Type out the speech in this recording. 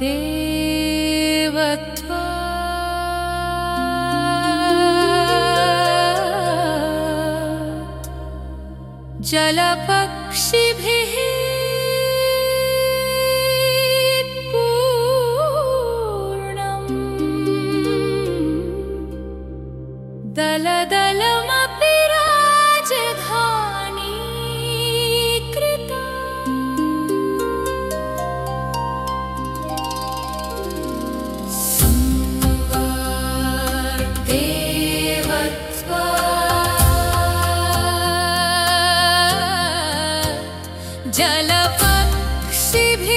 देवत्वा जलपक्षिभिः पूर्णम् दलदलमपि जलपक्षिभिः